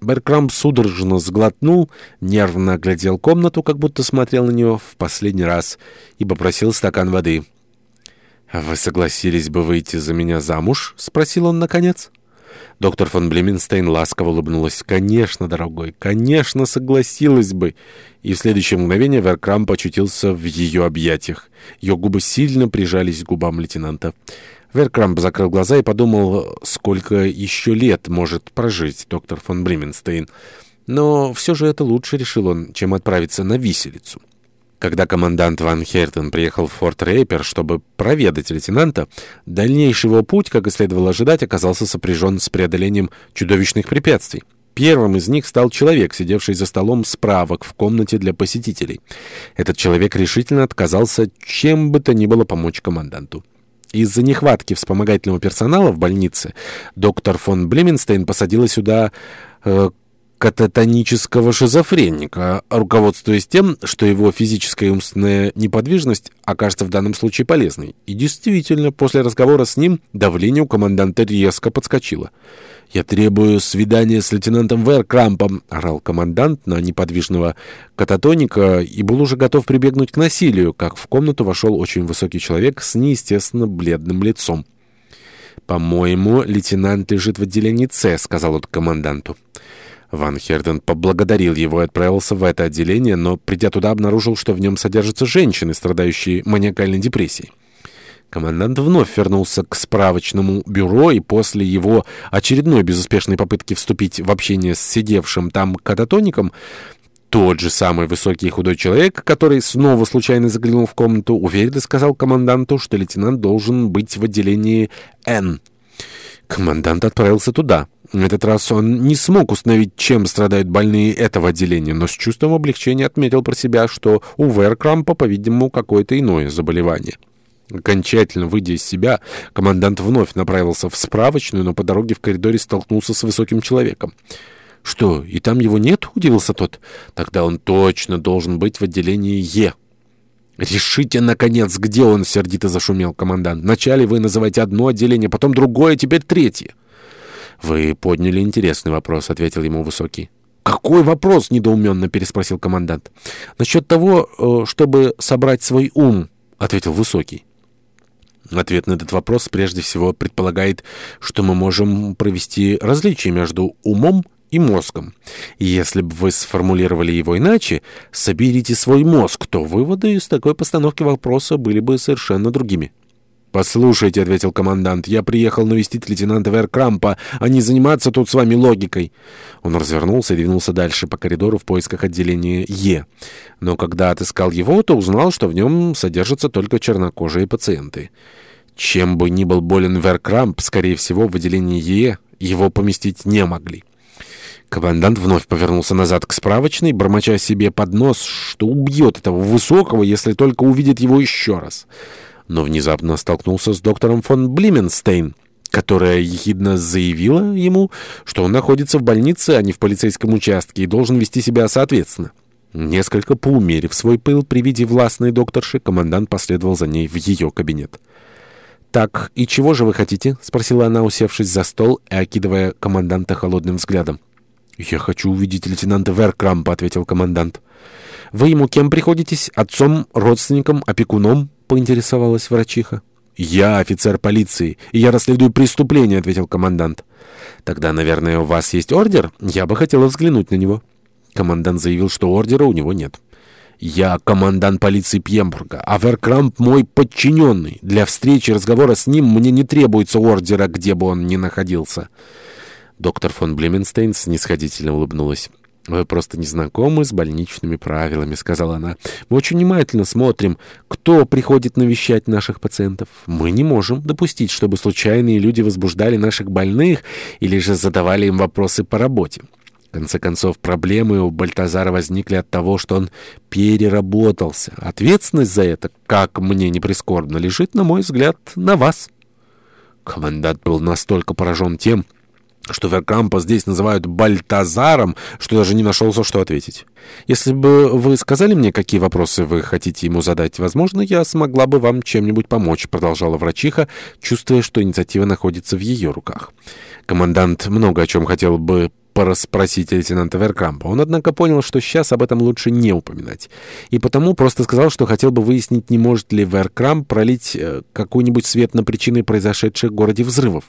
Беркрам судорожно сглотнул, нервно оглядел комнату, как будто смотрел на нее в последний раз, и попросил стакан воды. «Вы согласились бы выйти за меня замуж?» — спросил он наконец. Доктор фон Блеменстейн ласково улыбнулась. «Конечно, дорогой, конечно, согласилась бы!» И в следующее мгновение Веркрам почутился в ее объятиях. Ее губы сильно прижались к губам лейтенанта. Веркрамп закрыл глаза и подумал, сколько еще лет может прожить доктор фон Бременстейн. Но все же это лучше, решил он, чем отправиться на виселицу. Когда командант Ван Хертен приехал в форт Рейпер, чтобы проведать лейтенанта, дальнейший его путь, как и следовало ожидать, оказался сопряжен с преодолением чудовищных препятствий. Первым из них стал человек, сидевший за столом справок в комнате для посетителей. Этот человек решительно отказался чем бы то ни было помочь команданту. Из-за нехватки вспомогательного персонала в больнице доктор фон Блеменстейн посадила сюда э, кататонического шизофреника, руководствуясь тем, что его физическая и умственная неподвижность окажется в данном случае полезной. И действительно, после разговора с ним давление у команданта резко подскочило. «Я требую свидания с лейтенантом Веркрампом», — орал командант на неподвижного кататоника и был уже готов прибегнуть к насилию, как в комнату вошел очень высокий человек с неестественно бледным лицом. «По-моему, лейтенант лежит в отделении С», — сказал он команданту. Ван Херден поблагодарил его и отправился в это отделение, но, придя туда, обнаружил, что в нем содержатся женщины, страдающие маниакальной депрессией. Командант вновь вернулся к справочному бюро, и после его очередной безуспешной попытки вступить в общение с сидевшим там кататоником, тот же самый высокий и худой человек, который снова случайно заглянул в комнату, уверенно сказал команданту, что лейтенант должен быть в отделении «Н». Командант отправился туда. Этот раз он не смог установить, чем страдают больные этого отделения, но с чувством облегчения отметил про себя, что у Веркрампа, по-видимому, какое-то иное заболевание. Окончательно выйдя из себя, командант вновь направился в справочную, но по дороге в коридоре столкнулся с высоким человеком. «Что, и там его нет?» — удивился тот. «Тогда он точно должен быть в отделении Е». «Решите, наконец, где он?» — сердито зашумел командант. «Вначале вы называете одно отделение, потом другое, теперь третье». «Вы подняли интересный вопрос», — ответил ему Высокий. «Какой вопрос?» — недоуменно переспросил командант. «Насчет того, э, чтобы собрать свой ум», — ответил Высокий. Ответ на этот вопрос прежде всего предполагает, что мы можем провести различие между умом и мозгом. Если бы вы сформулировали его иначе, соберите свой мозг, то выводы из такой постановки вопроса были бы совершенно другими. «Послушайте», — ответил командант, — «я приехал навестить лейтенанта Веркрампа, а не заниматься тут с вами логикой». Он развернулся и двинулся дальше по коридору в поисках отделения «Е». Но когда отыскал его, то узнал, что в нем содержатся только чернокожие пациенты. Чем бы ни был болен Веркрамп, скорее всего, в отделении «Е» его поместить не могли. Командант вновь повернулся назад к справочной, бормоча себе под нос, что убьет этого высокого, если только увидит его еще раз но внезапно столкнулся с доктором фон Блименстейн, которая ехидно заявила ему, что он находится в больнице, а не в полицейском участке, и должен вести себя соответственно. Несколько поумерив свой пыл при виде властной докторши, командант последовал за ней в ее кабинет. «Так, и чего же вы хотите?» — спросила она, усевшись за стол и окидывая команданта холодным взглядом. «Я хочу увидеть лейтенанта Веркрампа», — ответил командант. «Вы ему кем приходитесь? Отцом, родственником, опекуном?» поинтересовалась врачиха. «Я офицер полиции, и я расследую преступление», — ответил командант. «Тогда, наверное, у вас есть ордер? Я бы хотела взглянуть на него». Командант заявил, что ордера у него нет. «Я командант полиции Пьембурга, а Веркрамп мой подчиненный. Для встречи и разговора с ним мне не требуется ордера, где бы он ни находился». Доктор фон Блеменстейн снисходительно улыбнулась. «Вы просто не знакомы с больничными правилами», — сказала она. «Мы очень внимательно смотрим, кто приходит навещать наших пациентов. Мы не можем допустить, чтобы случайные люди возбуждали наших больных или же задавали им вопросы по работе». В конце концов, проблемы у Бальтазара возникли от того, что он переработался. Ответственность за это, как мне не прискорбно, лежит, на мой взгляд, на вас. Командант был настолько поражен тем, что Веркрампа здесь называют Бальтазаром, что даже не нашелся, что ответить. Если бы вы сказали мне, какие вопросы вы хотите ему задать, возможно, я смогла бы вам чем-нибудь помочь, продолжала врачиха, чувствуя, что инициатива находится в ее руках. Командант много о чем хотел бы порасспросить лейтенанта Веркрампа. Он, однако, понял, что сейчас об этом лучше не упоминать. И потому просто сказал, что хотел бы выяснить, не может ли Веркрамп пролить э, какой-нибудь свет на причины произошедших в городе взрывов.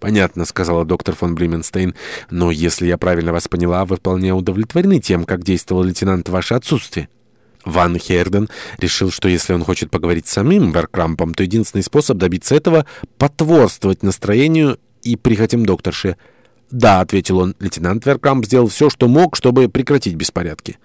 «Понятно», — сказала доктор фон Блименстейн. «Но если я правильно вас поняла, вы вполне удовлетворены тем, как действовал лейтенант в ваше отсутствие». Ван Херден решил, что если он хочет поговорить с самим Веркрампом, то единственный способ добиться этого — потворствовать настроению и прихотям докторши. «Да», — ответил он, — «лейтенант Веркрамп сделал все, что мог, чтобы прекратить беспорядки».